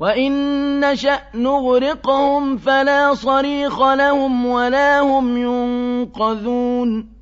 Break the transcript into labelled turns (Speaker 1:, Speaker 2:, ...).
Speaker 1: وَإِن نَّشَأْ نُغْرِقْهُمْ فَلَا صَرِيخَ لَهُمْ وَلَا هُمْ يُنقَذُونَ